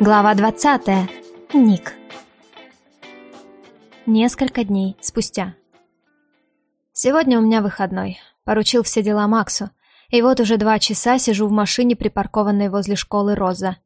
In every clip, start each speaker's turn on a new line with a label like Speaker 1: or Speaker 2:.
Speaker 1: Глава 20. Ник. Несколько дней спустя. Сегодня у меня выходной. Поручил все дела Максу. И вот уже два часа сижу в машине, припаркованной возле школы Роза.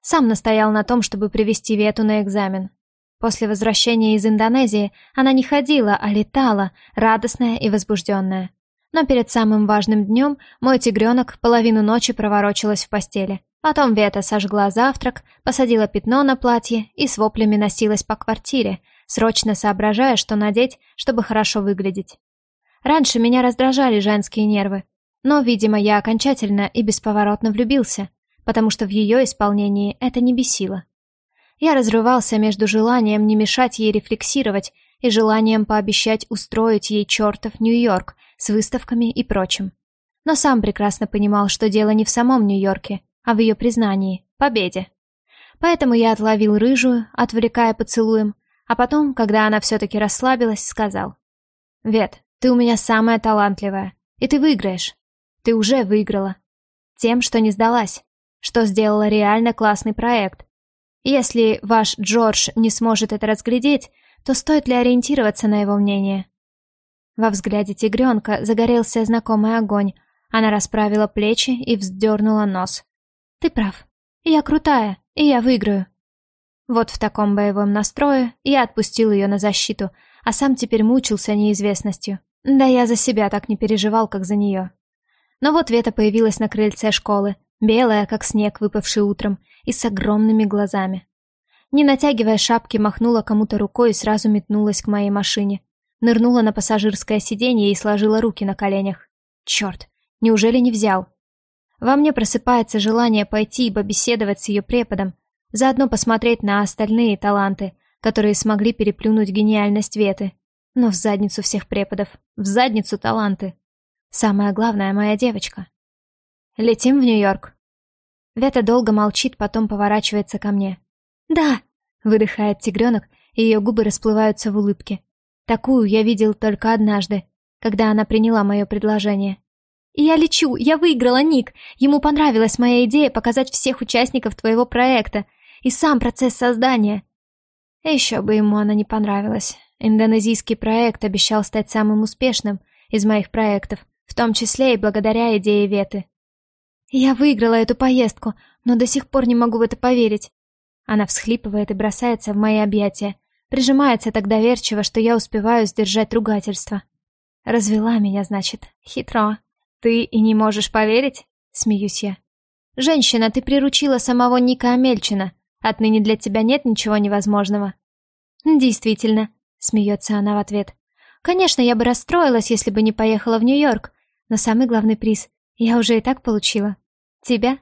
Speaker 1: Сам настоял на том, чтобы привести Вету на экзамен. После возвращения из Индонезии она не ходила, а летала, радостная и возбужденная. Но перед самым важным днем мой тигренок половину ночи проворочилась в постели. Потом Вета сожгла завтрак, посадила пятно на платье и с воплями носилась по квартире, срочно соображая, что надеть, чтобы хорошо выглядеть. Раньше меня раздражали женские нервы, но, видимо, я окончательно и бесповоротно влюбился, потому что в ее исполнении это не бесило. Я разрывался между желанием не мешать ей рефлексировать и желанием пообещать устроить ей чертов Нью-Йорк с выставками и прочим. Но сам прекрасно понимал, что дело не в самом Нью-Йорке, а в ее признании, победе. Поэтому я отловил рыжую, отвлекая поцелуем, а потом, когда она все-таки расслабилась, сказал. «Вет, ты у меня самая талантливая, и ты выиграешь. Ты уже выиграла. Тем, что не сдалась, что сделала реально классный проект. Если ваш Джордж не сможет это разглядеть, то стоит ли ориентироваться на его мнение?» Во взгляде тигренка загорелся знакомый огонь, она расправила плечи и вздернула нос. Ты прав. Я крутая, и я выиграю. Вот в таком боевом настрое я отпустил ее на защиту, а сам теперь мучился неизвестностью. Да я за себя так не переживал, как за нее. Но вот Вета появилась на крыльце школы, белая, как снег, выпавший утром, и с огромными глазами. Не натягивая шапки, махнула кому-то рукой и сразу метнулась к моей машине. Нырнула на пассажирское сиденье и сложила руки на коленях. Черт, неужели не взял? Во мне просыпается желание пойти и побеседовать с ее преподом, заодно посмотреть на остальные таланты, которые смогли переплюнуть гениальность Веты. Но в задницу всех преподов, в задницу таланты. Самое главное, моя девочка. Летим в Нью-Йорк. Вета долго молчит, потом поворачивается ко мне. «Да!» — выдыхает тигренок, и ее губы расплываются в улыбке. Такую я видел только однажды, когда она приняла мое предложение. «Я лечу! Я выиграла, Ник! Ему понравилась моя идея показать всех участников твоего проекта и сам процесс создания!» Еще бы ему она не понравилась. Индонезийский проект обещал стать самым успешным из моих проектов, в том числе и благодаря идее Веты. «Я выиграла эту поездку, но до сих пор не могу в это поверить!» Она всхлипывает и бросается в мои объятия, прижимается так доверчиво, что я успеваю сдержать ругательство. Развела меня, значит, хитро. «Ты и не можешь поверить?» — смеюсь я. «Женщина, ты приручила самого Ника Амельчина. Отныне для тебя нет ничего невозможного». «Действительно», — смеется она в ответ. «Конечно, я бы расстроилась, если бы не поехала в Нью-Йорк, но самый главный приз я уже и так получила. Тебя?»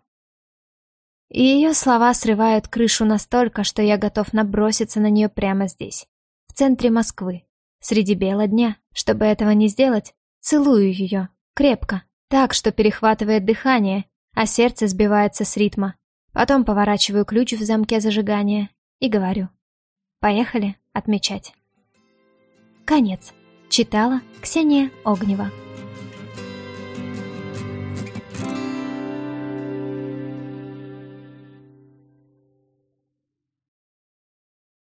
Speaker 1: И ее слова срывают крышу настолько, что я готов наброситься на нее прямо здесь, в центре Москвы, среди бела дня. Чтобы этого не сделать, целую ее, Крепко, так, что перехватывает дыхание, а сердце сбивается с ритма. Потом поворачиваю ключ в замке зажигания и говорю. Поехали отмечать. Конец. Читала Ксения Огнева.